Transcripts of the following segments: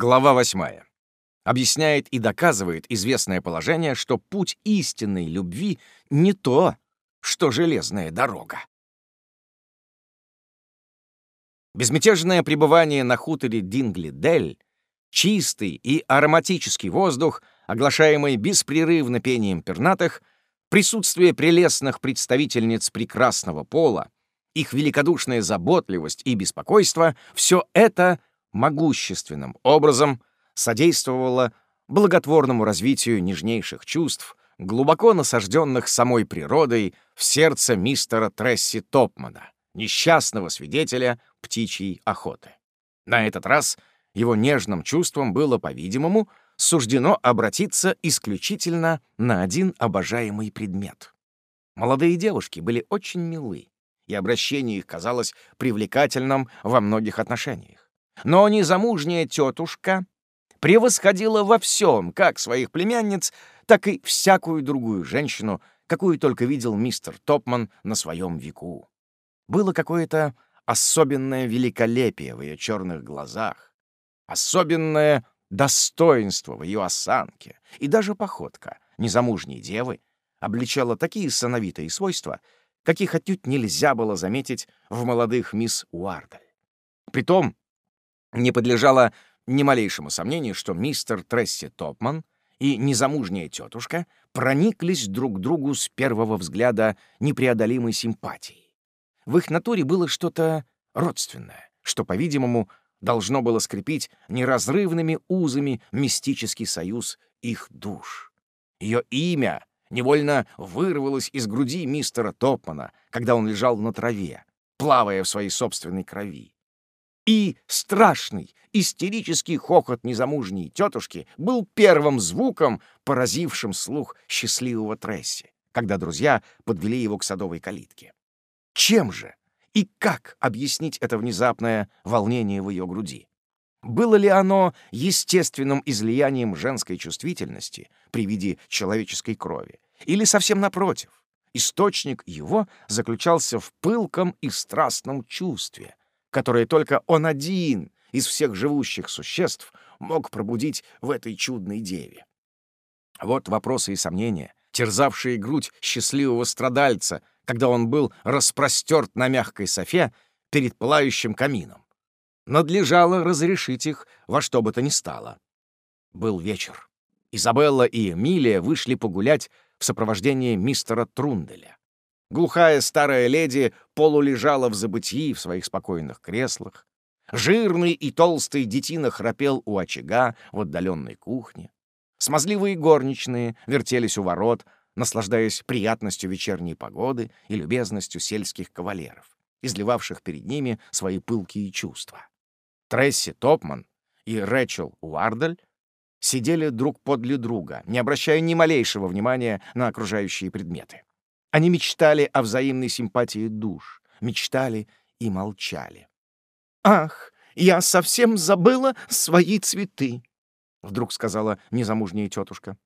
Глава 8. Объясняет и доказывает известное положение, что путь истинной любви не то, что железная дорога. Безмятежное пребывание на хуторе Дингли-Дель, чистый и ароматический воздух, оглашаемый беспрерывно пением пернатых, присутствие прелестных представительниц прекрасного пола, их великодушная заботливость и беспокойство — все это могущественным образом содействовало благотворному развитию нежнейших чувств, глубоко насажденных самой природой в сердце мистера Тресси Топмана, несчастного свидетеля птичьей охоты. На этот раз его нежным чувством было, по-видимому, суждено обратиться исключительно на один обожаемый предмет. Молодые девушки были очень милы, и обращение их казалось привлекательным во многих отношениях. Но незамужняя тетушка превосходила во всем как своих племянниц, так и всякую другую женщину, какую только видел мистер Топман на своем веку. Было какое-то особенное великолепие в ее черных глазах, особенное достоинство в ее осанке, и даже походка незамужней девы обличала такие сановитые свойства, каких отнюдь нельзя было заметить в молодых мисс Уардаль. Притом не подлежало ни малейшему сомнению, что мистер Тресси Топман и незамужняя тетушка прониклись друг к другу с первого взгляда непреодолимой симпатией. В их натуре было что-то родственное, что, по-видимому, должно было скрепить неразрывными узами мистический союз их душ. Ее имя невольно вырвалось из груди мистера Топмана, когда он лежал на траве, плавая в своей собственной крови. И страшный, истерический хохот незамужней тетушки был первым звуком, поразившим слух счастливого Тресси, когда друзья подвели его к садовой калитке. Чем же и как объяснить это внезапное волнение в ее груди? Было ли оно естественным излиянием женской чувствительности при виде человеческой крови? Или совсем напротив? Источник его заключался в пылком и страстном чувстве, которое только он один из всех живущих существ мог пробудить в этой чудной деве. Вот вопросы и сомнения, терзавшие грудь счастливого страдальца, когда он был распростерт на мягкой софе перед пылающим камином. Надлежало разрешить их во что бы то ни стало. Был вечер. Изабелла и Эмилия вышли погулять в сопровождении мистера Трунделя. Глухая старая леди полулежала в забытии в своих спокойных креслах. Жирный и толстый детина храпел у очага в отдаленной кухне. Смазливые горничные вертелись у ворот, наслаждаясь приятностью вечерней погоды и любезностью сельских кавалеров, изливавших перед ними свои пылкие чувства. Тресси Топман и Рэчел Уардаль сидели друг подле друга, не обращая ни малейшего внимания на окружающие предметы. Они мечтали о взаимной симпатии душ, мечтали и молчали. «Ах, я совсем забыла свои цветы!» — вдруг сказала незамужняя тетушка.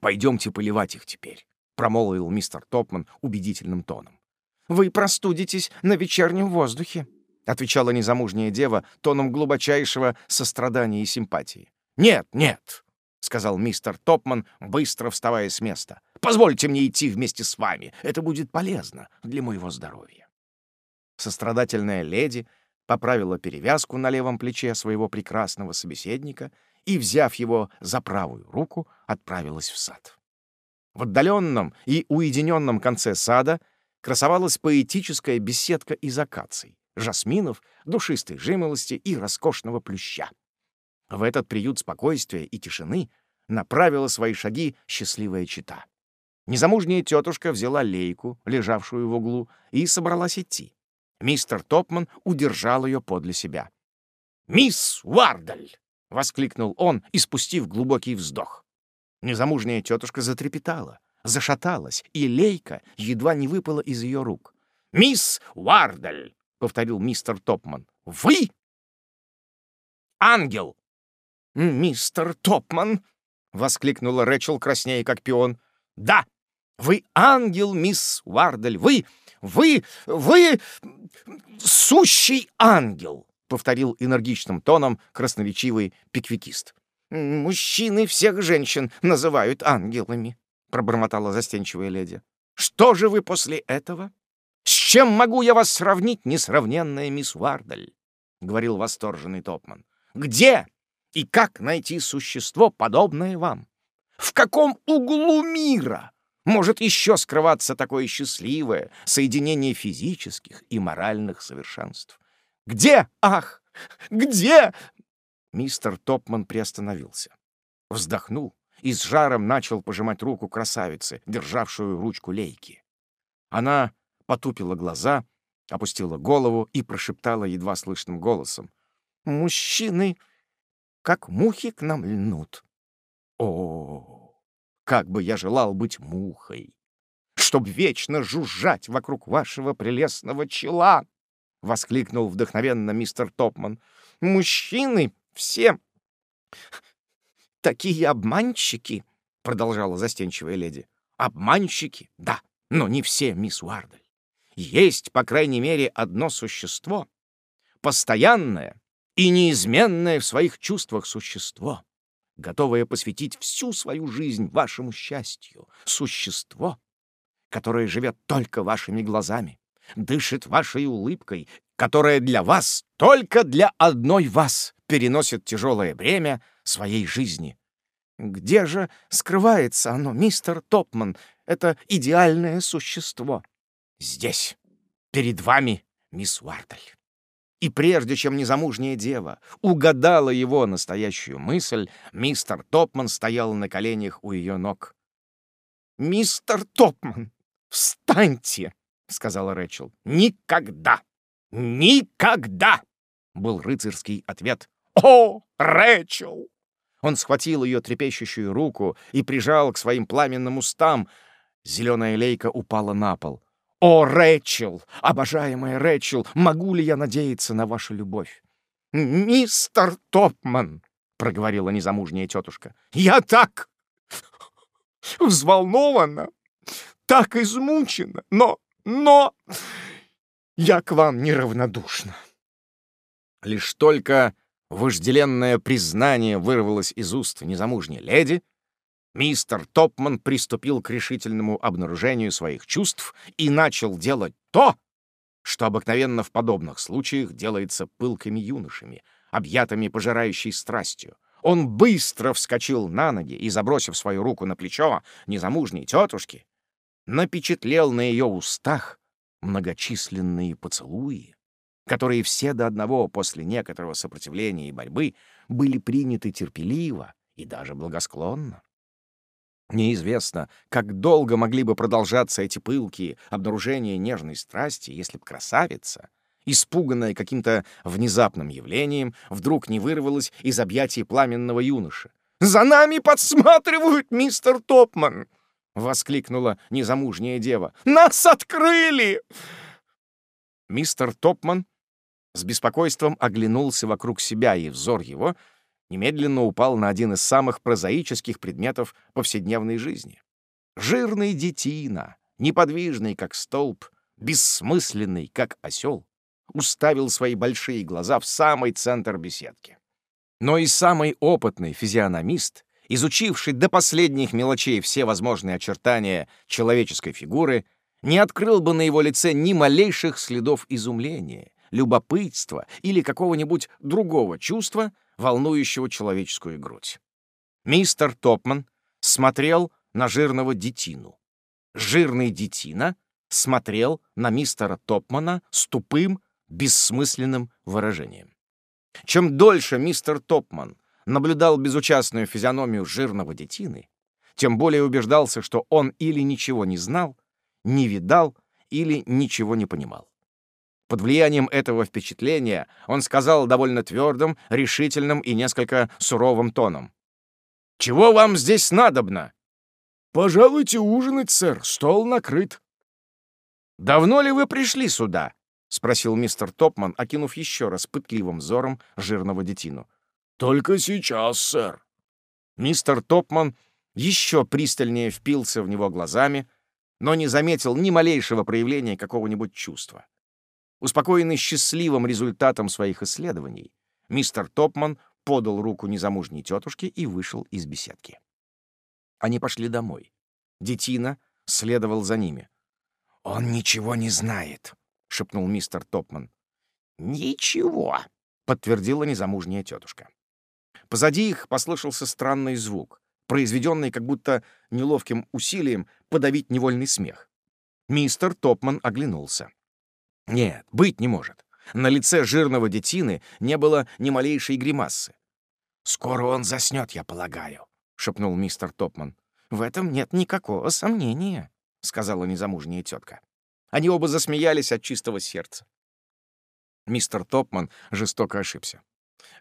«Пойдемте поливать их теперь», — промолвил мистер Топман убедительным тоном. «Вы простудитесь на вечернем воздухе», — отвечала незамужняя дева тоном глубочайшего сострадания и симпатии. «Нет, нет», — сказал мистер Топман, быстро вставая с места. Позвольте мне идти вместе с вами. Это будет полезно для моего здоровья». Сострадательная леди поправила перевязку на левом плече своего прекрасного собеседника и, взяв его за правую руку, отправилась в сад. В отдаленном и уединенном конце сада красовалась поэтическая беседка из акаций, жасминов, душистой жимолости и роскошного плюща. В этот приют спокойствия и тишины направила свои шаги счастливая чита. Незамужняя тетушка взяла лейку, лежавшую в углу, и собралась идти. Мистер Топман удержал ее подле себя. «Мисс Уардаль!» — воскликнул он, испустив глубокий вздох. Незамужняя тетушка затрепетала, зашаталась, и лейка едва не выпала из ее рук. «Мисс Уардаль!» — повторил мистер Топман. «Вы?» «Ангел!» «Мистер Топман!» — воскликнула Рэчел, краснея как пион. «Да, вы ангел, мисс Уардель, вы, вы, вы сущий ангел!» — повторил энергичным тоном красноречивый пиквикист. «Мужчины всех женщин называют ангелами», — пробормотала застенчивая леди. «Что же вы после этого? С чем могу я вас сравнить, несравненная мисс Вардаль?» — говорил восторженный Топман. «Где и как найти существо, подобное вам? В каком углу мира может еще скрываться такое счастливое соединение физических и моральных совершенств? Где, ах, где?» Мистер Топман приостановился, вздохнул и с жаром начал пожимать руку красавицы, державшую ручку лейки. Она потупила глаза, опустила голову и прошептала едва слышным голосом. «Мужчины, как мухи к нам льнут». О, как бы я желал быть мухой, чтоб вечно жужжать вокруг вашего прелестного чела! — воскликнул вдохновенно мистер Топман. «Мужчины все такие обманщики!» — продолжала застенчивая леди. «Обманщики, да, но не все, мисс Уардель. Есть, по крайней мере, одно существо, постоянное и неизменное в своих чувствах существо, готовое посвятить всю свою жизнь вашему счастью, существо, которое живет только вашими глазами, дышит вашей улыбкой, которая для вас, только для одной вас, переносит тяжелое бремя своей жизни. Где же скрывается оно, мистер Топман, это идеальное существо? Здесь, перед вами, мисс Уардель. И прежде чем незамужняя дева угадала его настоящую мысль, мистер Топман стоял на коленях у ее ног. «Мистер Топман, встаньте!» — сказала Рэчел. «Никогда! Никогда!» — был рыцарский ответ. «О, Рэчел!» Он схватил ее трепещущую руку и прижал к своим пламенным устам. Зеленая лейка упала на пол. «О, Рэчел! Обожаемая Рэчел! Могу ли я надеяться на вашу любовь?» «Мистер Топман!» — проговорила незамужняя тетушка. «Я так взволнована, так измучена, но но я к вам неравнодушна». Лишь только вожделенное признание вырвалось из уст незамужней леди, мистер Топман приступил к решительному обнаружению своих чувств и начал делать то, что обыкновенно в подобных случаях делается пылкими юношами, объятыми пожирающей страстью. Он быстро вскочил на ноги и, забросив свою руку на плечо незамужней тетушки, напечатлел на ее устах многочисленные поцелуи, которые все до одного после некоторого сопротивления и борьбы были приняты терпеливо и даже благосклонно. Неизвестно, как долго могли бы продолжаться эти пылкие обнаружения нежной страсти, если б красавица, испуганная каким-то внезапным явлением, вдруг не вырвалась из объятий пламенного юноши. «За нами подсматривают, мистер Топман!» — воскликнула незамужняя дева. «Нас открыли!» Мистер Топман с беспокойством оглянулся вокруг себя, и взор его немедленно упал на один из самых прозаических предметов повседневной жизни. Жирный детина, неподвижный, как столб, бессмысленный, как осел, уставил свои большие глаза в самый центр беседки. Но и самый опытный физиономист изучивший до последних мелочей все возможные очертания человеческой фигуры, не открыл бы на его лице ни малейших следов изумления, любопытства или какого-нибудь другого чувства, волнующего человеческую грудь. Мистер Топман смотрел на жирного детину. Жирный детина смотрел на мистера Топмана с тупым, бессмысленным выражением. Чем дольше мистер Топман наблюдал безучастную физиономию жирного детины, тем более убеждался, что он или ничего не знал, не видал или ничего не понимал. Под влиянием этого впечатления он сказал довольно твердым, решительным и несколько суровым тоном. «Чего вам здесь надобно?» «Пожалуйте ужинать, сэр, стол накрыт». «Давно ли вы пришли сюда?» — спросил мистер Топман, окинув еще раз пытливым взором жирного детину. «Только сейчас, сэр». Мистер Топман еще пристальнее впился в него глазами, но не заметил ни малейшего проявления какого-нибудь чувства. Успокоенный счастливым результатом своих исследований, мистер Топман подал руку незамужней тетушке и вышел из беседки. Они пошли домой. Детина следовал за ними. «Он ничего не знает», — шепнул мистер Топман. «Ничего», — подтвердила незамужняя тетушка. Позади их послышался странный звук, произведенный как будто неловким усилием подавить невольный смех. Мистер Топман оглянулся. Нет, быть не может. На лице жирного детины не было ни малейшей гримасы. «Скоро он заснет, я полагаю», — шепнул мистер Топман. «В этом нет никакого сомнения», — сказала незамужняя тетка. Они оба засмеялись от чистого сердца. Мистер Топман жестоко ошибся.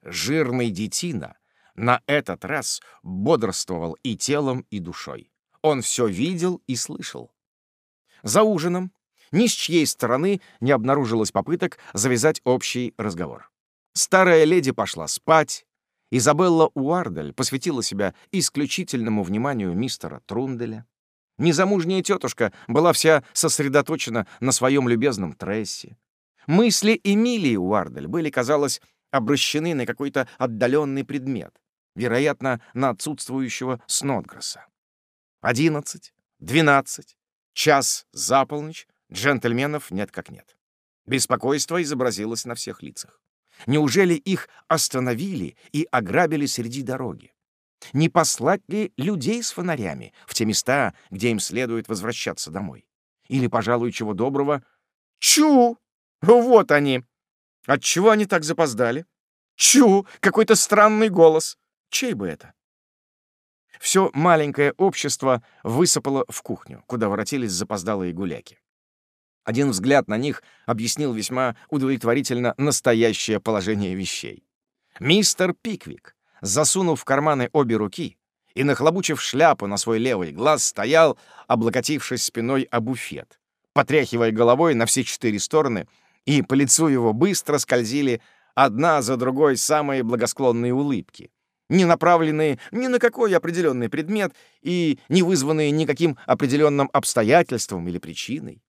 Жирный детина на этот раз бодрствовал и телом, и душой. Он все видел и слышал. За ужином ни с чьей стороны не обнаружилось попыток завязать общий разговор. Старая леди пошла спать. Изабелла Уардель посвятила себя исключительному вниманию мистера Трунделя. Незамужняя тетушка была вся сосредоточена на своем любезном Трессе. Мысли Эмилии Уардель были, казалось, обращены на какой-то отдаленный предмет, вероятно, на отсутствующего Снотгресса. Одиннадцать, двенадцать, час за полночь, Джентльменов нет как нет. Беспокойство изобразилось на всех лицах. Неужели их остановили и ограбили среди дороги? Не послать ли людей с фонарями в те места, где им следует возвращаться домой? Или, пожалуй, чего доброго? Чу! Вот они! Отчего они так запоздали? Чу! Какой-то странный голос! Чей бы это? Все маленькое общество высыпало в кухню, куда воротились запоздалые гуляки. Один взгляд на них объяснил весьма удовлетворительно настоящее положение вещей. Мистер Пиквик, засунув в карманы обе руки и нахлобучив шляпу на свой левый глаз, стоял, облокотившись спиной о буфет, потряхивая головой на все четыре стороны, и по лицу его быстро скользили одна за другой самые благосклонные улыбки, не направленные ни на какой определенный предмет и не вызванные никаким определенным обстоятельством или причиной.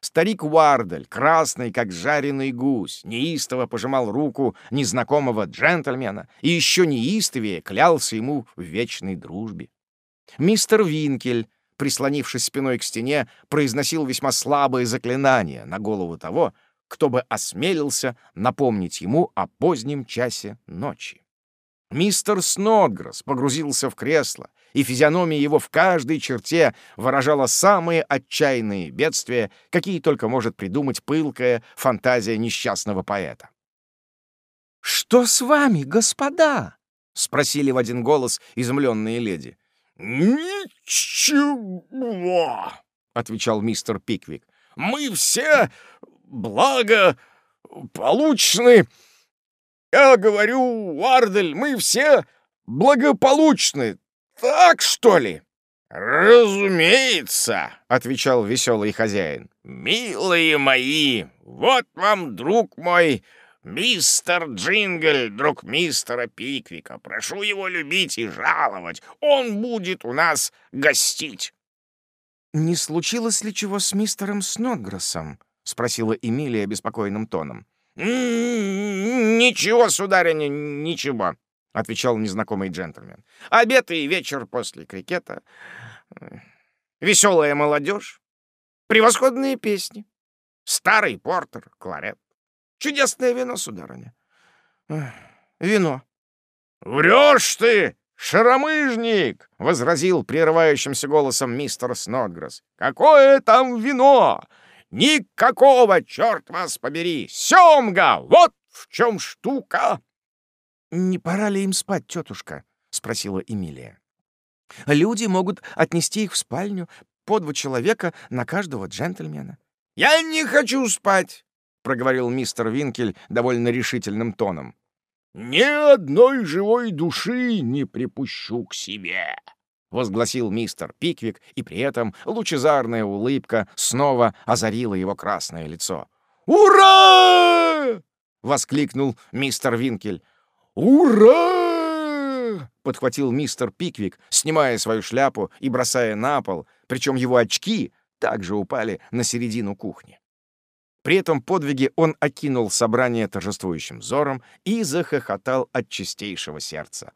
Старик Уардель, красный, как жареный гусь, неистово пожимал руку незнакомого джентльмена и еще неистовее клялся ему в вечной дружбе. Мистер Винкель, прислонившись спиной к стене, произносил весьма слабые заклинания на голову того, кто бы осмелился напомнить ему о позднем часе ночи. Мистер Снодгресс погрузился в кресло, и физиономия его в каждой черте выражала самые отчаянные бедствия, какие только может придумать пылкая фантазия несчастного поэта. «Что с вами, господа?» — спросили в один голос изумленные леди. «Ничего», — отвечал мистер Пиквик. «Мы все благополучны я говорю, Вардель, мы все благополучны. Так, что ли? «Разумеется», — отвечал веселый хозяин. «Милые мои, вот вам, друг мой, мистер Джингл, друг мистера Пиквика. Прошу его любить и жаловать. Он будет у нас гостить». «Не случилось ли чего с мистером Снотграссом?» — спросила Эмилия беспокойным тоном. «Ничего, сударыня, ничего», — отвечал незнакомый джентльмен. «Обед и вечер после крикета, веселая молодежь, превосходные песни, старый портер, кларет, чудесное вино, сударыня. Вино». «Врешь ты, шаромыжник!» — возразил прерывающимся голосом мистер Снодгресс. «Какое там вино? Никакого, черт вас побери! Семга! Вот в чем штука!» «Не пора ли им спать, тетушка?» — спросила Эмилия. «Люди могут отнести их в спальню по два человека на каждого джентльмена». «Я не хочу спать!» — проговорил мистер Винкель довольно решительным тоном. «Ни одной живой души не припущу к себе!» — возгласил мистер Пиквик, и при этом лучезарная улыбка снова озарила его красное лицо. «Ура!» — воскликнул мистер Винкель. «Ура!» — подхватил мистер Пиквик, снимая свою шляпу и бросая на пол, причем его очки также упали на середину кухни. При этом подвиге он окинул собрание торжествующим взором и захохотал от чистейшего сердца.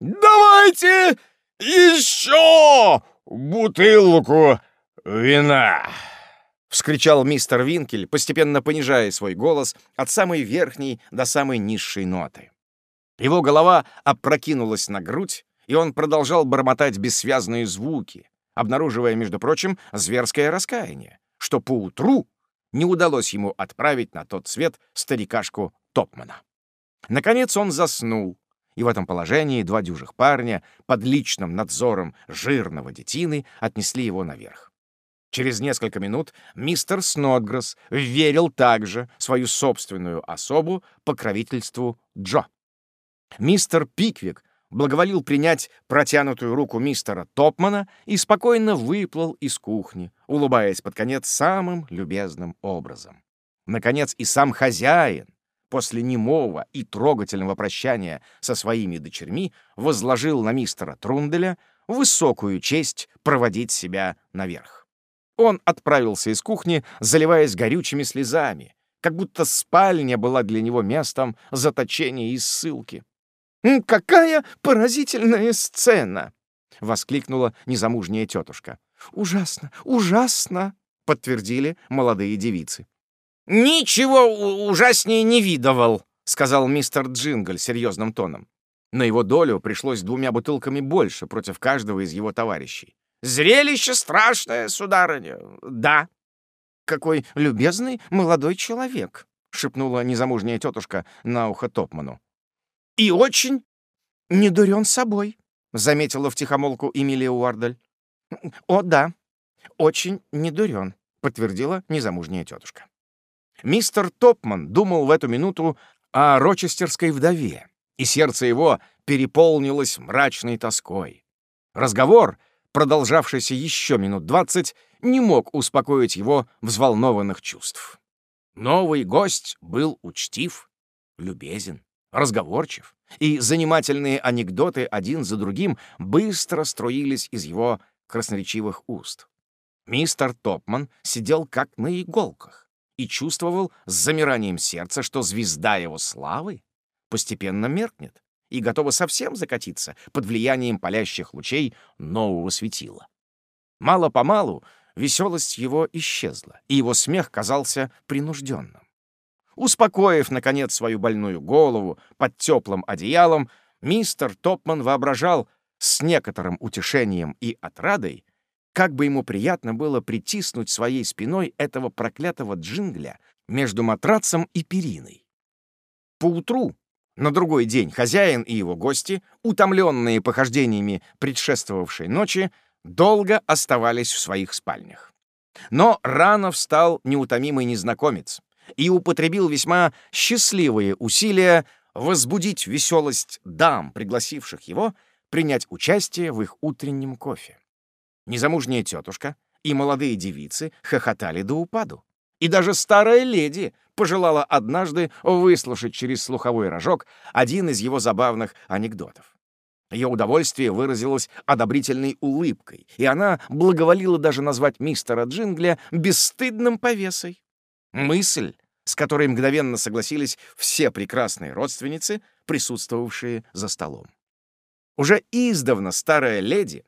«Давайте еще бутылку вина!» — вскричал мистер Винкель, постепенно понижая свой голос от самой верхней до самой низшей ноты. Его голова опрокинулась на грудь, и он продолжал бормотать бессвязные звуки, обнаруживая, между прочим, зверское раскаяние, что поутру не удалось ему отправить на тот свет старикашку Топмана. Наконец он заснул, и в этом положении два дюжих парня под личным надзором жирного детины отнесли его наверх. Через несколько минут мистер Снодгресс верил также свою собственную особу покровительству Джо. Мистер Пиквик благоволил принять протянутую руку мистера Топмана и спокойно выплыл из кухни, улыбаясь под конец самым любезным образом. Наконец и сам хозяин, после немого и трогательного прощания со своими дочерьми, возложил на мистера Трунделя высокую честь проводить себя наверх. Он отправился из кухни, заливаясь горючими слезами, как будто спальня была для него местом заточения и ссылки. «Какая поразительная сцена!» — воскликнула незамужняя тетушка. «Ужасно, ужасно!» — подтвердили молодые девицы. «Ничего ужаснее не видывал», — сказал мистер Джингль серьезным тоном. На его долю пришлось двумя бутылками больше против каждого из его товарищей. «Зрелище страшное, сударыня, да». «Какой любезный молодой человек», — шепнула незамужняя тетушка на ухо Топману. «И очень не дурен собой», — заметила втихомолку Эмилия Уардаль. «О, да, очень не дурен», — подтвердила незамужняя тетушка. Мистер Топман думал в эту минуту о рочестерской вдове, и сердце его переполнилось мрачной тоской. Разговор, продолжавшийся еще минут двадцать, не мог успокоить его взволнованных чувств. Новый гость был учтив, любезен разговорчив, и занимательные анекдоты один за другим быстро струились из его красноречивых уст. Мистер Топман сидел как на иголках и чувствовал с замиранием сердца, что звезда его славы постепенно меркнет и готова совсем закатиться под влиянием палящих лучей нового светила. Мало-помалу веселость его исчезла, и его смех казался принужденным. Успокоив, наконец, свою больную голову под теплым одеялом, мистер Топман воображал с некоторым утешением и отрадой, как бы ему приятно было притиснуть своей спиной этого проклятого джингля между матрацем и периной. Поутру, на другой день, хозяин и его гости, утомленные похождениями предшествовавшей ночи, долго оставались в своих спальнях. Но рано встал неутомимый незнакомец, и употребил весьма счастливые усилия возбудить веселость дам, пригласивших его принять участие в их утреннем кофе. Незамужняя тетушка и молодые девицы хохотали до упаду. И даже старая леди пожелала однажды выслушать через слуховой рожок один из его забавных анекдотов. Ее удовольствие выразилось одобрительной улыбкой, и она благоволила даже назвать мистера Джингля бесстыдным повесой. Мысль, с которой мгновенно согласились все прекрасные родственницы, присутствовавшие за столом. Уже издавна старая леди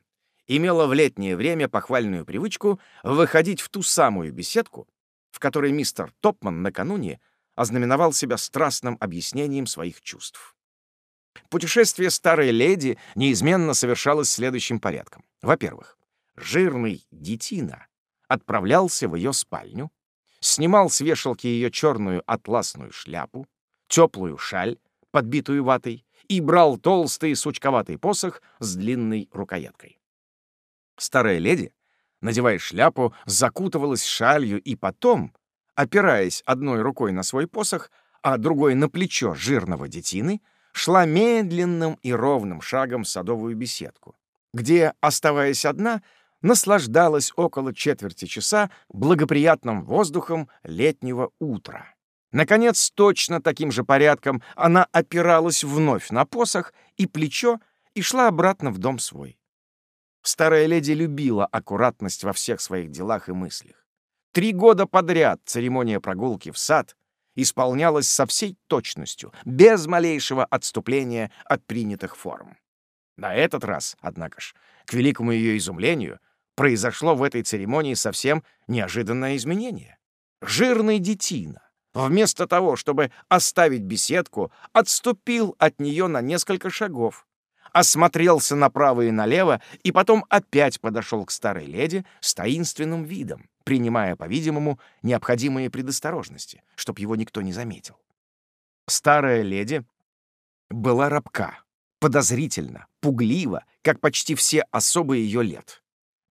имела в летнее время похвальную привычку выходить в ту самую беседку, в которой мистер Топман накануне ознаменовал себя страстным объяснением своих чувств. Путешествие старой леди неизменно совершалось следующим порядком. Во-первых, жирный детина отправлялся в ее спальню, снимал с вешалки ее черную атласную шляпу, теплую шаль, подбитую ватой, и брал толстый сучковатый посох с длинной рукояткой. Старая леди, надевая шляпу, закутывалась шалью и потом, опираясь одной рукой на свой посох, а другой на плечо жирного детины, шла медленным и ровным шагом в садовую беседку, где, оставаясь одна, наслаждалась около четверти часа благоприятным воздухом летнего утра. Наконец, точно таким же порядком она опиралась вновь на посох и плечо и шла обратно в дом свой. Старая леди любила аккуратность во всех своих делах и мыслях. Три года подряд церемония прогулки в сад исполнялась со всей точностью, без малейшего отступления от принятых форм. На этот раз, однако ж, к великому ее изумлению, произошло в этой церемонии совсем неожиданное изменение. Жирный детина, вместо того, чтобы оставить беседку, отступил от нее на несколько шагов, осмотрелся направо и налево и потом опять подошел к старой леди с таинственным видом, принимая, по-видимому, необходимые предосторожности, чтоб его никто не заметил. Старая леди была рабка, подозрительно, пуглива, как почти все особы ее лет.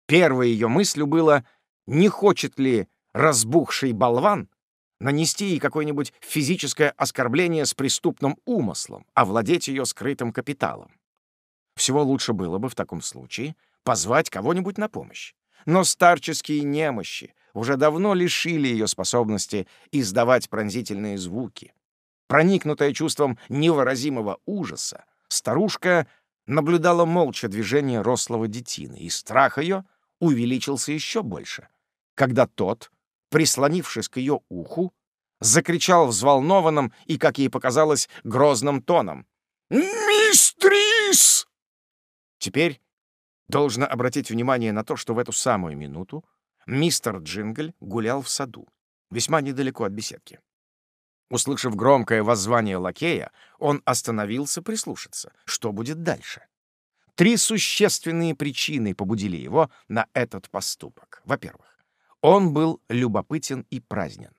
Первой ее мыслью было, не хочет ли разбухший болван нанести ей какое-нибудь физическое оскорбление с преступным умыслом, овладеть ее скрытым капиталом. Всего лучше было бы в таком случае позвать кого-нибудь на помощь. Но старческие немощи уже давно лишили ее способности издавать пронзительные звуки. Проникнутая чувством невыразимого ужаса, старушка наблюдала молча движение рослого детины, и страх ее увеличился еще больше, когда тот, прислонившись к ее уху, закричал взволнованным и, как ей показалось, грозным тоном. Теперь должно обратить внимание на то, что в эту самую минуту мистер Джингль гулял в саду, весьма недалеко от беседки. Услышав громкое воззвание лакея, он остановился прислушаться, что будет дальше. Три существенные причины побудили его на этот поступок. Во-первых, он был любопытен и празднен.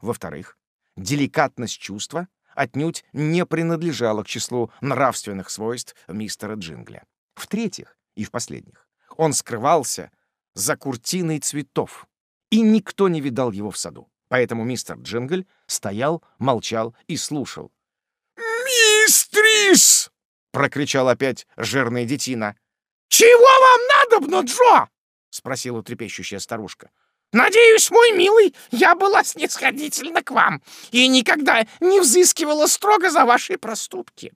Во-вторых, деликатность чувства отнюдь не принадлежала к числу нравственных свойств мистера Джингля. В-третьих, и в последних, он скрывался за куртиной цветов, и никто не видал его в саду. Поэтому мистер Джингль стоял, молчал и слушал. «Мистрис!» — прокричал опять жирная детина. «Чего вам надобно, Джо?» — спросила трепещущая старушка. «Надеюсь, мой милый, я была снисходительна к вам и никогда не взыскивала строго за ваши проступки.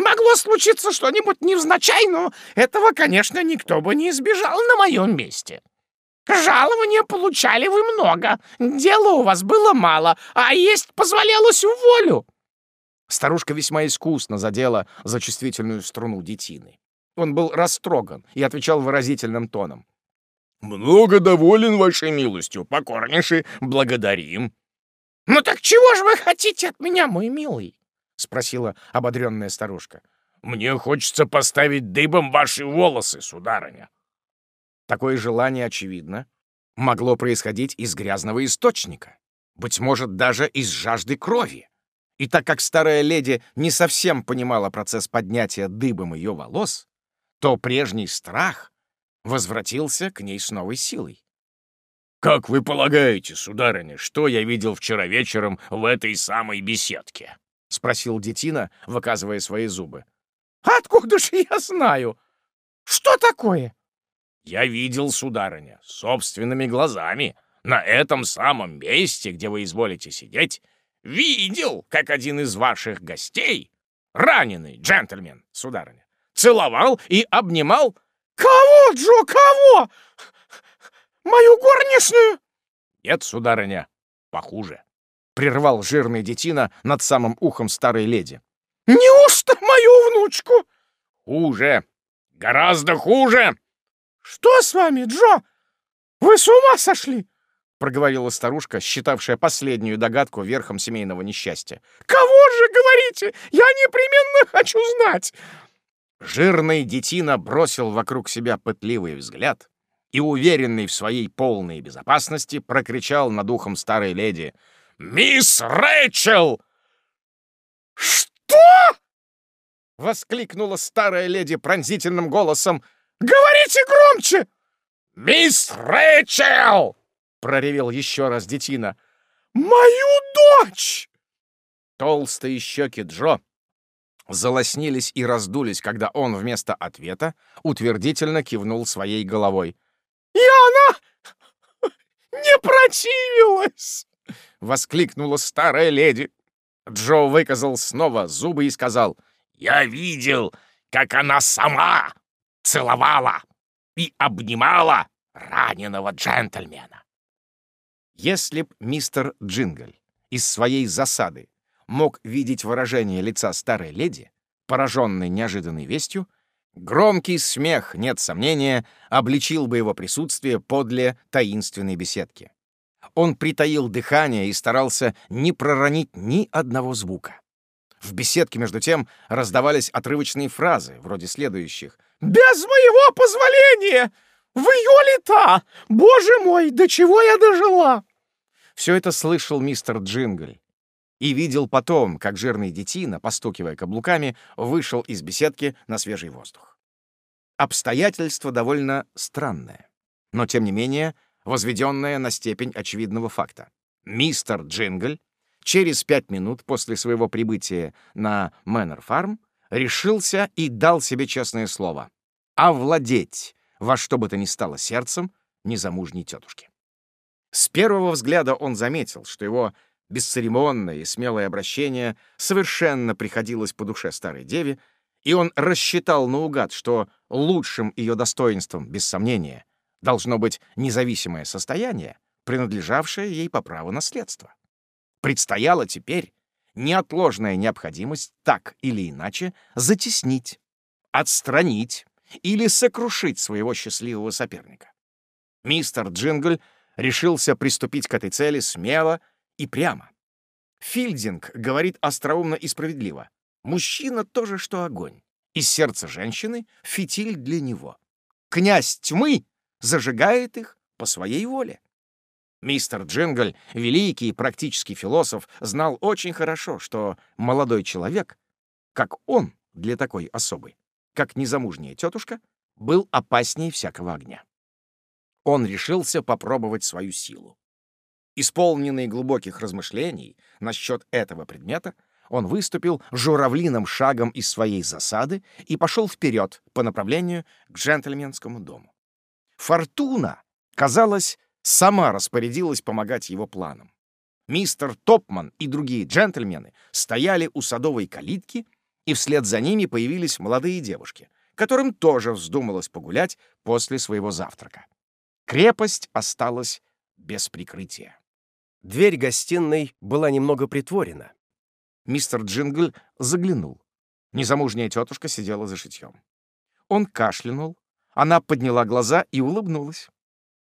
Могло случиться что-нибудь невзначай, но этого, конечно, никто бы не избежал на моем месте. Жалования получали вы много, дела у вас было мало, а есть позволялось в волю. Старушка весьма искусно задела за чувствительную струну детины. Он был растроган и отвечал выразительным тоном. «Много доволен вашей милостью, покорнейше благодарим». «Ну так чего же вы хотите от меня, мой милый?» — спросила ободренная старушка. «Мне хочется поставить дыбом ваши волосы, сударыня». Такое желание, очевидно, могло происходить из грязного источника, быть может, даже из жажды крови. И так как старая леди не совсем понимала процесс поднятия дыбом ее волос, то прежний страх возвратился к ней с новой силой. «Как вы полагаете, сударыня, что я видел вчера вечером в этой самой беседке?» — спросил детина, выказывая свои зубы. «Откуда же я знаю? Что такое?» «Я видел, сударыня, собственными глазами, на этом самом месте, где вы изволите сидеть, видел, как один из ваших гостей, раненый джентльмен, сударыня, целовал и обнимал...» «Кого, Джо, кого? Мою горничную?» «Нет, сударыня, похуже прервал жирный детина над самым ухом старой леди. «Неужто мою внучку?» «Хуже! Гораздо хуже!» «Что с вами, Джо? Вы с ума сошли?» — проговорила старушка, считавшая последнюю догадку верхом семейного несчастья. «Кого же говорите? Я непременно хочу знать!» Жирный детина бросил вокруг себя пытливый взгляд и, уверенный в своей полной безопасности, прокричал над ухом старой леди — «Мисс Рэйчел!» «Что?» — воскликнула старая леди пронзительным голосом. «Говорите громче!» «Мисс Рэйчел!» — проревел еще раз детина. «Мою дочь!» Толстые щеки Джо залоснились и раздулись, когда он вместо ответа утвердительно кивнул своей головой. «И она не противилась!» — воскликнула старая леди. Джо выказал снова зубы и сказал, «Я видел, как она сама целовала и обнимала раненого джентльмена. Если б мистер Джингль из своей засады мог видеть выражение лица старой леди, пораженной неожиданной вестью, громкий смех, нет сомнения, обличил бы его присутствие подле таинственной беседки. Он притаил дыхание и старался не проронить ни одного звука. В беседке, между тем, раздавались отрывочные фразы, вроде следующих. «Без моего позволения! В ее лета! Боже мой, до чего я дожила!» Все это слышал мистер Джингль и видел потом, как жирный детина, постукивая каблуками, вышел из беседки на свежий воздух. Обстоятельство довольно странное, но, тем не менее, возведенное на степень очевидного факта. Мистер Джингль через пять минут после своего прибытия на Мэннер-фарм решился и дал себе честное слово — овладеть во что бы то ни стало сердцем незамужней тетушки. С первого взгляда он заметил, что его бесцеремонное и смелое обращение совершенно приходилось по душе старой деве, и он рассчитал наугад, что лучшим ее достоинством, без сомнения, должно быть независимое состояние, принадлежавшее ей по праву наследства. Предстояла теперь неотложная необходимость так или иначе затеснить, отстранить или сокрушить своего счастливого соперника. Мистер Джингль решился приступить к этой цели смело и прямо. Филдинг говорит остроумно и справедливо. Мужчина тоже, что огонь. Из сердца женщины — фитиль для него. Князь тьмы зажигает их по своей воле. Мистер Джингль, великий практический философ, знал очень хорошо, что молодой человек, как он для такой особы, как незамужняя тетушка, был опаснее всякого огня. Он решился попробовать свою силу. Исполненный глубоких размышлений насчет этого предмета, он выступил журавлиным шагом из своей засады и пошел вперед по направлению к джентльменскому дому. Фортуна, казалось, сама распорядилась помогать его планам. Мистер Топман и другие джентльмены стояли у садовой калитки, и вслед за ними появились молодые девушки, которым тоже вздумалось погулять после своего завтрака. Крепость осталась без прикрытия. Дверь гостиной была немного притворена. Мистер Джингл заглянул. Незамужняя тетушка сидела за шитьем. Он кашлянул, она подняла глаза и улыбнулась.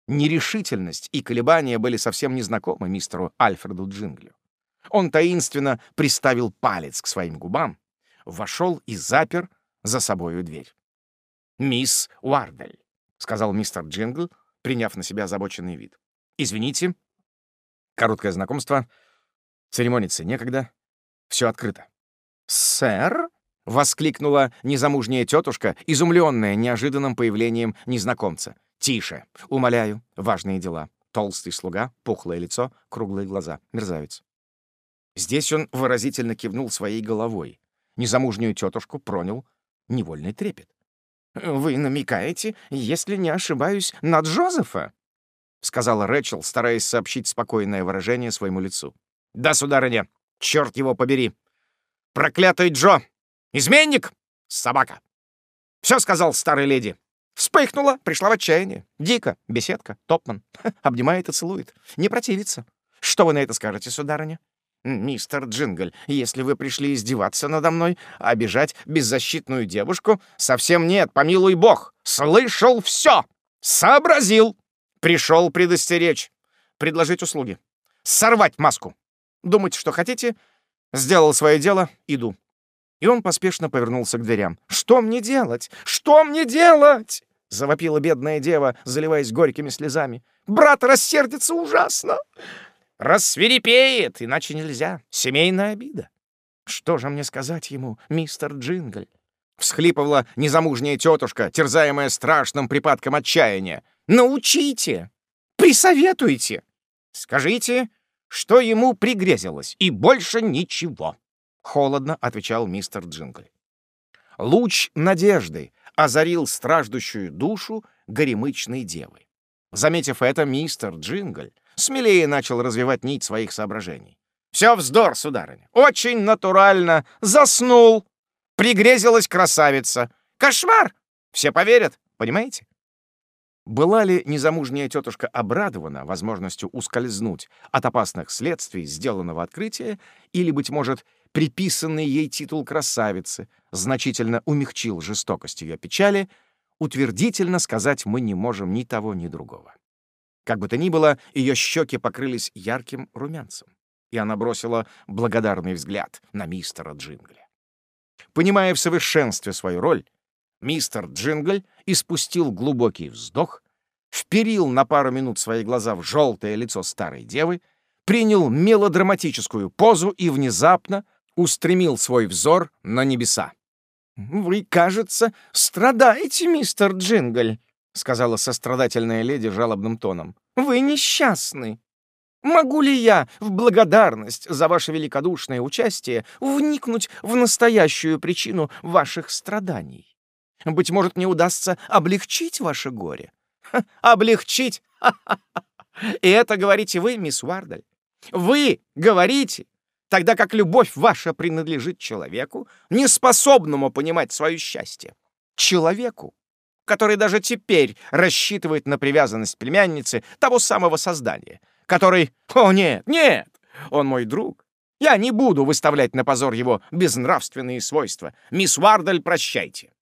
Нерешительность и колебания были совсем незнакомы мистеру Альфреду Джинглю. Он таинственно приставил палец к своим губам, вошел и запер за собою дверь. «Мисс Уардель», — сказал мистер Джингл, приняв на себя озабоченный вид. «Извините. Короткое знакомство. Церемониться некогда. Все открыто». «Сэр?» — воскликнула незамужняя тетушка, изумленная неожиданным появлением незнакомца. «Тише! Умоляю. Важные дела. Толстый слуга, пухлое лицо, круглые глаза. Мерзавец». Здесь он выразительно кивнул своей головой. Незамужнюю тетушку пронял невольный трепет. «Вы намекаете, если не ошибаюсь, на Джозефа?» — сказала Рэчел, стараясь сообщить спокойное выражение своему лицу. «Да, сударыня, черт его побери! Проклятый Джо! Изменник! Собака!» «Все сказал старой леди. Вспыхнула, пришла в отчаяние. Дико, беседка, топман. Обнимает и целует. Не противится. Что вы на это скажете, сударыня?» «Мистер Джингль, если вы пришли издеваться надо мной, обижать беззащитную девушку, совсем нет, помилуй бог. Слышал все, сообразил, пришел предостеречь, предложить услуги, сорвать маску. Думайте, что хотите, сделал свое дело, иду». И он поспешно повернулся к дверям. «Что мне делать? Что мне делать?» — завопила бедная дева, заливаясь горькими слезами. «Брат рассердится ужасно!» Рассверепеет, иначе нельзя. Семейная обида. Что же мне сказать ему, мистер Джингль? Всхлипывала незамужняя тетушка, терзаемая страшным припадком отчаяния. Научите! Присоветуйте! Скажите, что ему пригрезилось, и больше ничего. Холодно отвечал мистер Джингль. Луч надежды озарил страждущую душу горемычной девы. Заметив это, мистер Джингль смелее начал развивать нить своих соображений. «Все вздор, сударыня. Очень натурально. Заснул. Пригрезилась красавица. Кошмар! Все поверят, понимаете?» Была ли незамужняя тетушка обрадована возможностью ускользнуть от опасных следствий сделанного открытия, или, быть может, приписанный ей титул красавицы значительно умягчил жестокость ее печали, утвердительно сказать мы не можем ни того, ни другого. Как бы то ни было, ее щеки покрылись ярким румянцем, и она бросила благодарный взгляд на мистера Джингля. Понимая в совершенстве свою роль, Мистер Джингль испустил глубокий вздох, вперил на пару минут свои глаза в желтое лицо старой девы, принял мелодраматическую позу и внезапно устремил свой взор на небеса. «Вы, кажется, страдаете, мистер Джингль», — сказала сострадательная леди жалобным тоном. «Вы несчастны. Могу ли я в благодарность за ваше великодушное участие вникнуть в настоящую причину ваших страданий?» Быть может, мне удастся облегчить ваше горе. Ха, облегчить? И это говорите вы, мисс Уардаль. Вы говорите, тогда как любовь ваша принадлежит человеку, неспособному понимать свое счастье. Человеку, который даже теперь рассчитывает на привязанность племянницы того самого создания, который... О, нет, нет, он мой друг. Я не буду выставлять на позор его безнравственные свойства. Мисс Уардаль, прощайте.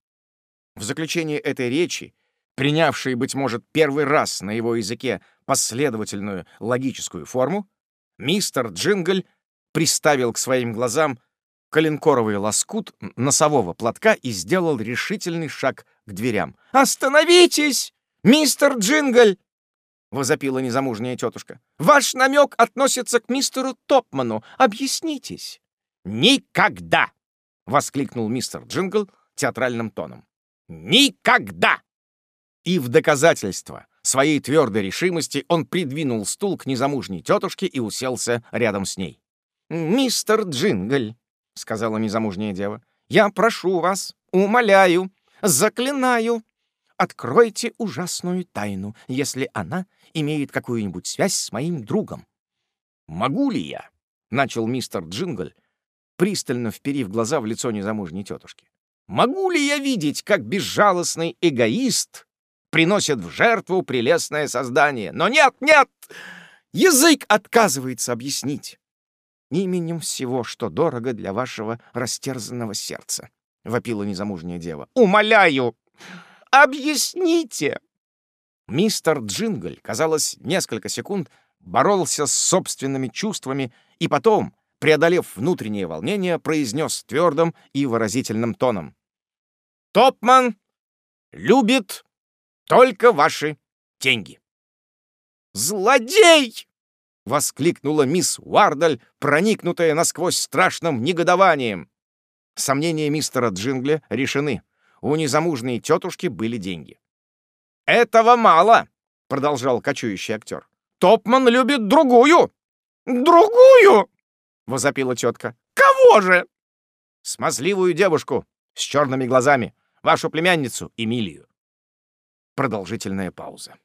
В заключение этой речи, принявшей, быть может, первый раз на его языке последовательную логическую форму, мистер Джингль приставил к своим глазам коленкоровый лоскут носового платка и сделал решительный шаг к дверям. «Остановитесь, мистер Джингль!» — возопила незамужняя тетушка. «Ваш намек относится к мистеру Топману. Объяснитесь». «Никогда!» — воскликнул мистер Джингл театральным тоном. Никогда! И в доказательство своей твердой решимости он придвинул стул к незамужней тетушке и уселся рядом с ней. «Мистер Джингль», — сказала незамужняя дева, — «я прошу вас, умоляю, заклинаю, откройте ужасную тайну, если она имеет какую-нибудь связь с моим другом». «Могу ли я?» — начал мистер Джингль, пристально вперив глаза в лицо незамужней тетушки. Могу ли я видеть, как безжалостный эгоист приносит в жертву прелестное создание? Но нет, нет! Язык отказывается объяснить. Именем всего, что дорого для вашего растерзанного сердца, — вопила незамужняя дева. «Умоляю! Объясните!» Мистер Джингль, казалось, несколько секунд боролся с собственными чувствами и потом, преодолев внутреннее волнение, произнес твердым и выразительным тоном. «Топман любит только ваши деньги». «Злодей!» — воскликнула мисс Уардаль, проникнутая насквозь страшным негодованием. Сомнения мистера Джингля решены. У незамужней тетушки были деньги. «Этого мало!» — продолжал кочующий актер. «Топман любит другую!» «Другую!» — возопила тетка. «Кого же?» «Смазливую девушку с черными глазами, вашу племянницу Эмилию». Продолжительная пауза.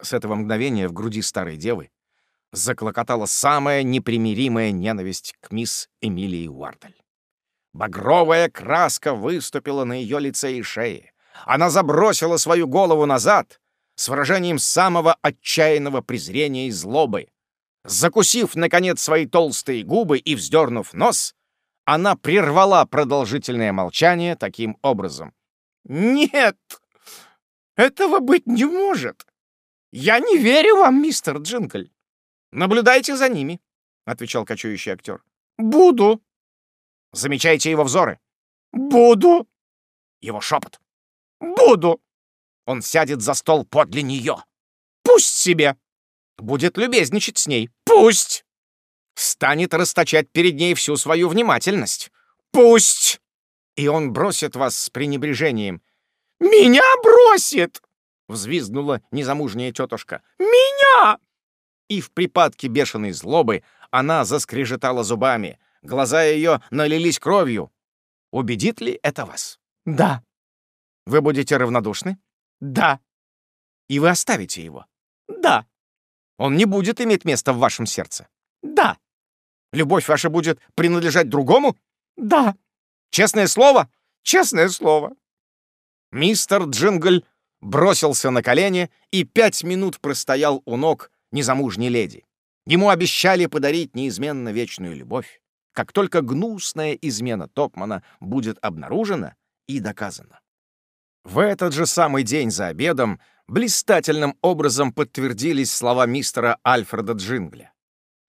С этого мгновения в груди старой девы заклокотала самая непримиримая ненависть к мисс Эмилии Уардаль. Багровая краска выступила на ее лице и шее. Она забросила свою голову назад с выражением самого отчаянного презрения и злобы. Закусив, наконец, свои толстые губы и вздернув нос, она прервала продолжительное молчание таким образом. «Нет, этого быть не может. Я не верю вам, мистер Джингль. Наблюдайте за ними», — отвечал кочующий актер. «Буду». «Замечайте его взоры». «Буду». Его шепот. «Буду». Он сядет за стол подле нее. «Пусть себе» будет любезничать с ней. Пусть! Станет расточать перед ней всю свою внимательность. Пусть! И он бросит вас с пренебрежением. «Меня бросит!» — взвизгнула незамужняя тетушка. «Меня!» И в припадке бешеной злобы она заскрежетала зубами. Глаза ее налились кровью. Убедит ли это вас? Да. Вы будете равнодушны? Да. И вы оставите его? Да. Он не будет иметь места в вашем сердце. Да. Любовь ваша будет принадлежать другому? Да. Честное слово? Честное слово. Мистер Джингль бросился на колени и пять минут простоял у ног незамужней леди. Ему обещали подарить неизменно вечную любовь, как только гнусная измена Топмана будет обнаружена и доказана. В этот же самый день за обедом блистательным образом подтвердились слова мистера Альфреда Джингля.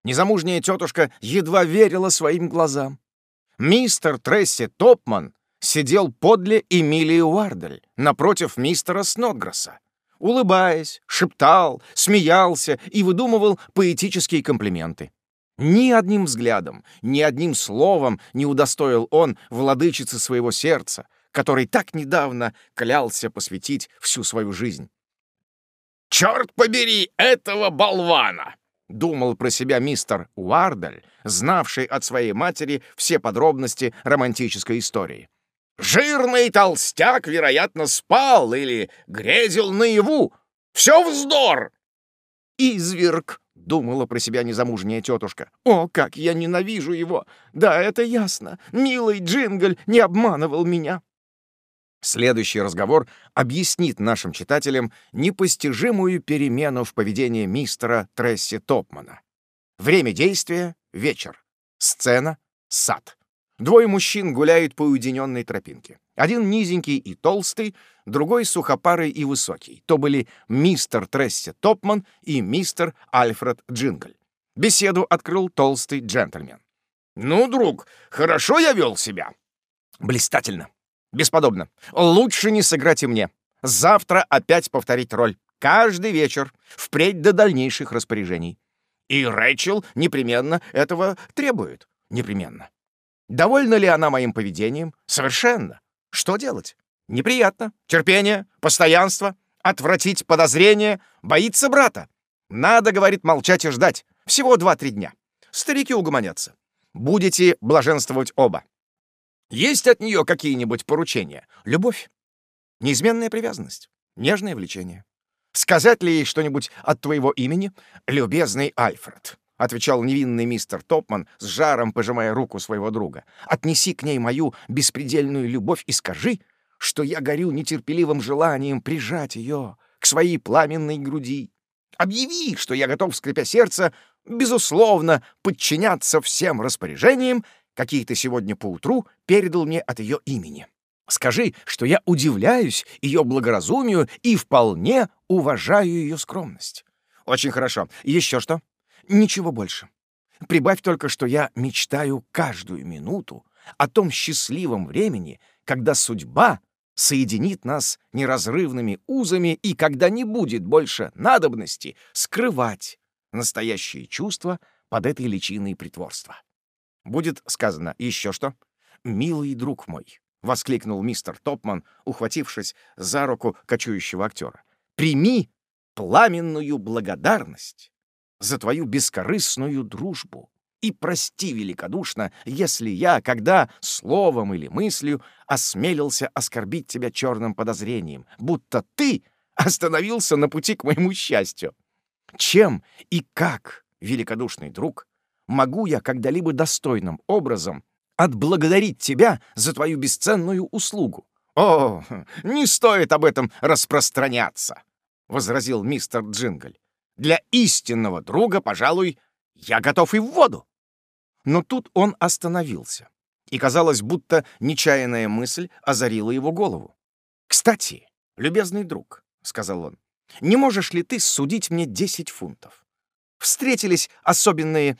Незамужняя тетушка едва верила своим глазам. Мистер Тресси Топман сидел подле Эмилии Уардель, напротив мистера Снотгресса. Улыбаясь, шептал, смеялся и выдумывал поэтические комплименты. Ни одним взглядом, ни одним словом не удостоил он владычицы своего сердца, который так недавно клялся посвятить всю свою жизнь. «Черт побери этого болвана!» — думал про себя мистер Уардаль, знавший от своей матери все подробности романтической истории. Жирный толстяк, вероятно, спал или грезил наяву. Все вздор!» «Изверг!» — думала про себя незамужняя тетушка. «О, как я ненавижу его! Да, это ясно. Милый Джингль не обманывал меня!» Следующий разговор объяснит нашим читателям непостижимую перемену в поведении мистера Тресси Топмана. Время действия — вечер. Сцена — сад. Двое мужчин гуляют по уединенной тропинке. Один низенький и толстый, другой сухопарый и высокий. То были мистер Тресси Топман и мистер Альфред Джингль. Беседу открыл толстый джентльмен. «Ну, друг, хорошо я вел себя?» «Блистательно. Бесподобно. Лучше не сыграть и мне. Завтра опять повторить роль. Каждый вечер, впредь до дальнейших распоряжений. И Рэчел непременно этого требует. Непременно. Довольна ли она моим поведением? Совершенно. Что делать? Неприятно. Терпение, постоянство, отвратить подозрение, боится брата. Надо, говорит, молчать и ждать. Всего два-три дня. Старики угомонятся. Будете блаженствовать оба. Есть от нее какие-нибудь поручения? Любовь? Неизменная привязанность? Нежное влечение? Сказать ли ей что-нибудь от твоего имени? Любезный Альфред. — отвечал невинный мистер Топман, с жаром пожимая руку своего друга. «Отнеси к ней мою беспредельную любовь и скажи, что я горю нетерпеливым желанием прижать ее к своей пламенной груди. Объяви, что я готов, скрипя сердце, безусловно, подчиняться всем распоряжениям, какие ты сегодня поутру передал мне от ее имени. Скажи, что я удивляюсь ее благоразумию и вполне уважаю ее скромность. Очень хорошо. Еще что? Ничего больше. Прибавь только, что я мечтаю каждую минуту о том счастливом времени, когда судьба соединит нас неразрывными узами и когда не будет больше надобности скрывать настоящие чувства под этой личиной притворства. Будет сказано еще что? «Милый друг мой», — воскликнул мистер Топман, ухватившись за руку кочующего актера, «прими пламенную благодарность за твою бескорыстную дружбу. И прости великодушно, если я, когда словом или мыслью осмелился оскорбить тебя черным подозрением, будто ты остановился на пути к моему счастью. Чем и как, великодушный друг, могу я когда-либо достойным образом отблагодарить тебя за твою бесценную услугу? О, не стоит об этом распространяться, — возразил мистер Джингль. Для истинного друга, пожалуй, я готов и в воду. Но тут он остановился, и казалось, будто нечаянная мысль озарила его голову. «Кстати, любезный друг», — сказал он, — «не можешь ли ты судить мне десять фунтов? Встретились особенные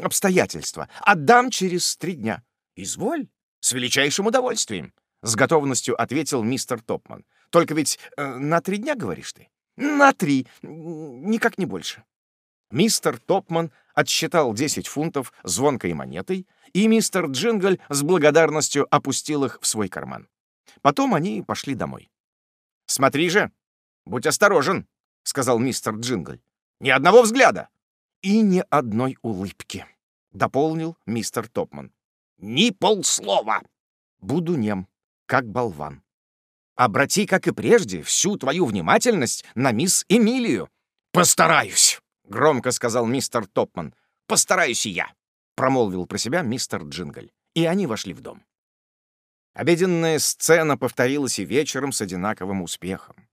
обстоятельства. Отдам через три дня». «Изволь, с величайшим удовольствием», — с готовностью ответил мистер Топман. «Только ведь э, на три дня, говоришь ты?» «На три, никак не больше». Мистер Топман отсчитал 10 фунтов звонкой монетой, и мистер Джингль с благодарностью опустил их в свой карман. Потом они пошли домой. «Смотри же, будь осторожен», — сказал мистер Джингль. «Ни одного взгляда!» «И ни одной улыбки», — дополнил мистер Топман. «Ни полслова!» «Буду нем, как болван». Обрати, как и прежде, всю твою внимательность на мисс Эмилию». «Постараюсь», — громко сказал мистер Топман. «Постараюсь и я», — промолвил про себя мистер Джингль. И они вошли в дом. Обеденная сцена повторилась и вечером с одинаковым успехом.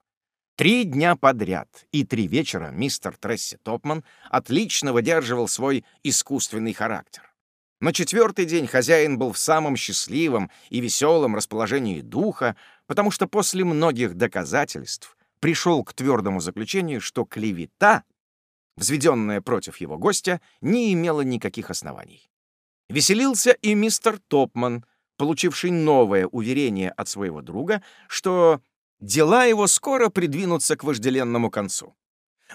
Три дня подряд и три вечера мистер Тресси Топман отлично выдерживал свой искусственный характер. На четвертый день хозяин был в самом счастливом и веселом расположении духа, потому что после многих доказательств пришел к твердому заключению, что клевета, взведенная против его гостя, не имела никаких оснований. Веселился и мистер Топман, получивший новое уверение от своего друга, что дела его скоро придвинутся к вожделенному концу.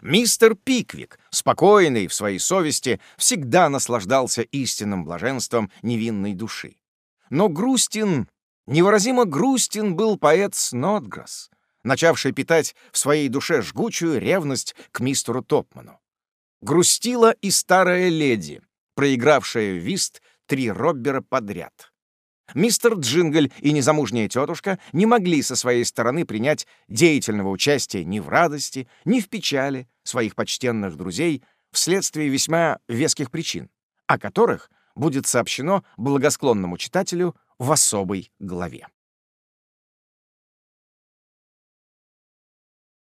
Мистер Пиквик, спокойный в своей совести, всегда наслаждался истинным блаженством невинной души. Но грустен, невыразимо грустен был поэт Снотграсс, начавший питать в своей душе жгучую ревность к мистеру Топману. Грустила и старая леди, проигравшая вист три роббера подряд. Мистер Джингль и незамужняя тетушка не могли со своей стороны принять деятельного участия ни в радости, ни в печали своих почтенных друзей вследствие весьма веских причин, о которых будет сообщено благосклонному читателю в особой главе.